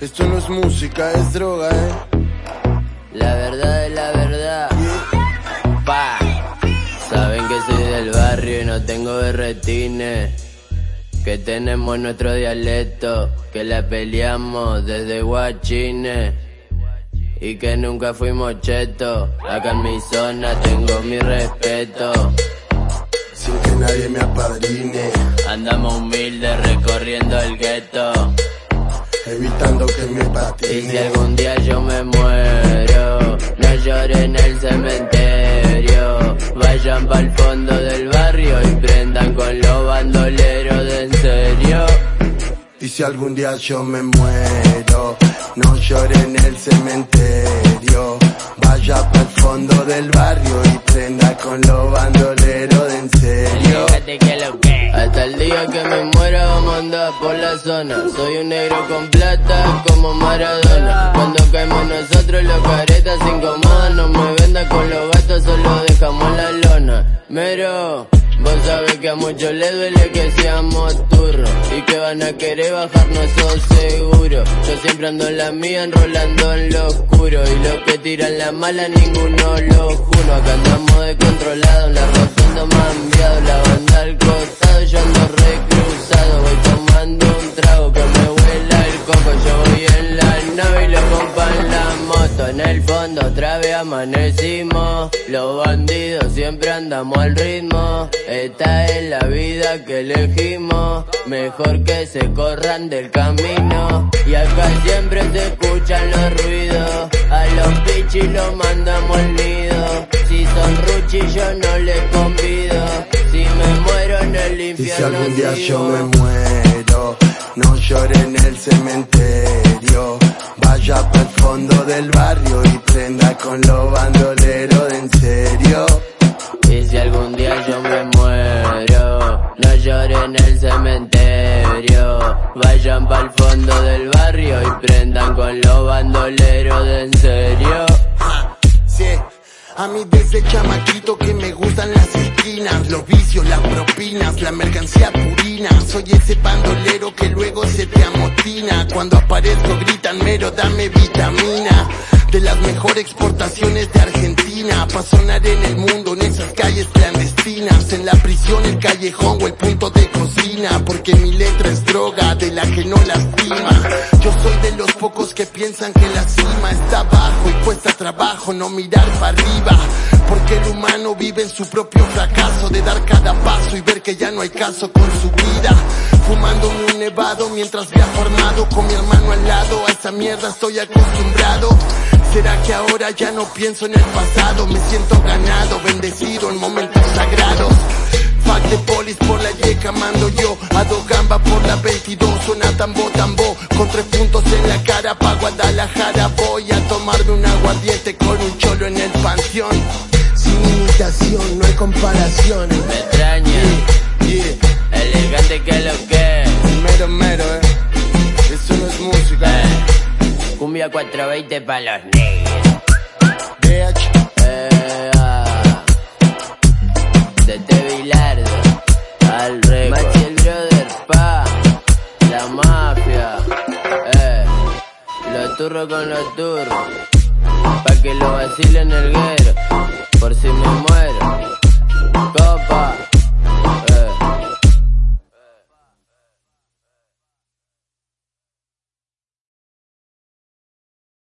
Esto no es música, es droga, eh. La verdad es la verdad. Pa. Saben que soy del barrio y no tengo berretines. Que tenemos nuestro dialecto, que la peleamos desde guachines. Y que nunca fuimos chetos. Acá en mi zona tengo mi respeto. Sin que nadie me apadrine. Andamos humildes recorriendo Y si algún día yo me muero, no lloren en el cementerio. Vayan el fondo del barrio y prendan con los bandoleros de en serio. Y si algún día yo me muero, no lloren en el cementerio. Vaya el fondo del barrio y prenda con los bandoleros de en serio. Hasta el día que me muera vamos a andar por la zona. Soy un negro con plata como Maradona. Cuando caemos nosotros los caretas se incomodan No me vendan con los gatos, solo dejamos la lona. Mero Vos sabés que a muchos les duele que seamos turros Y que van a querer bajarnos todo seguro. Yo siempre ando en la mía enrolando en lo oscuro. Y los que tiran la mala ninguno lo juro. Acá amanecimos Los bandidos siempre andamos al ritmo esta es la vida que elegimos, mejor que se corran del camino. Y acá siempre se escuchan los ruidos, a los pichis los mandamos al nido. Si son ruchis yo no les convido, si me muero en el infierno. Y si algún día yo me muero, no llore en el cementerio. Vaya para el fondo del barrio y prenda con los bandoleros en serio. Y si algún día yo me muero, no lloren en el cementerio. Vayan para el fondo del barrio y prendan con los bandoleros de en serio. Sí. A mí desde chamaquito que me gustan las esquinas, los vicios, las propinas, la mercancía purina. Soy ese bandolero que luego se te amotina. Cuando aparezco gritan mero, dame vitamina. De las mejores exportaciones de Argentina, pa' sonar en el mundo en esas calles clandestinas. En la prisión, el callejón o el punto de cocina. Porque mi letra es droga de la que no lastima. Yo soy de los pocos que piensan que la cima está abajo y cuesta trabajo no mirar para arriba. Porque el humano vive en su propio fracaso de dar cada paso y ver que ya no hay caso con su vida. Fumando un nevado mientras viajo armado con mi hermano al lado. A esa mierda estoy acostumbrado. ¿Será que ahora ya no pienso en el pasado? Me siento ganado, bendecido en momentos sagrados. Fuck de polis por la yeca mando yo A dos gambas por la 22 Suena tambo tambo Con tres puntos en la cara Pa' Guadalajara voy a tomarme un aguardiente Con un cholo en el panteón Sin imitación, no hay comparación Me extraña 420 pa' los negros Bitch eh, ah. Desde Bilardo al récord Machi el brother, pa La mafia eh. Los turros con los turros Pa' que lo vacilen el guero Por si me muero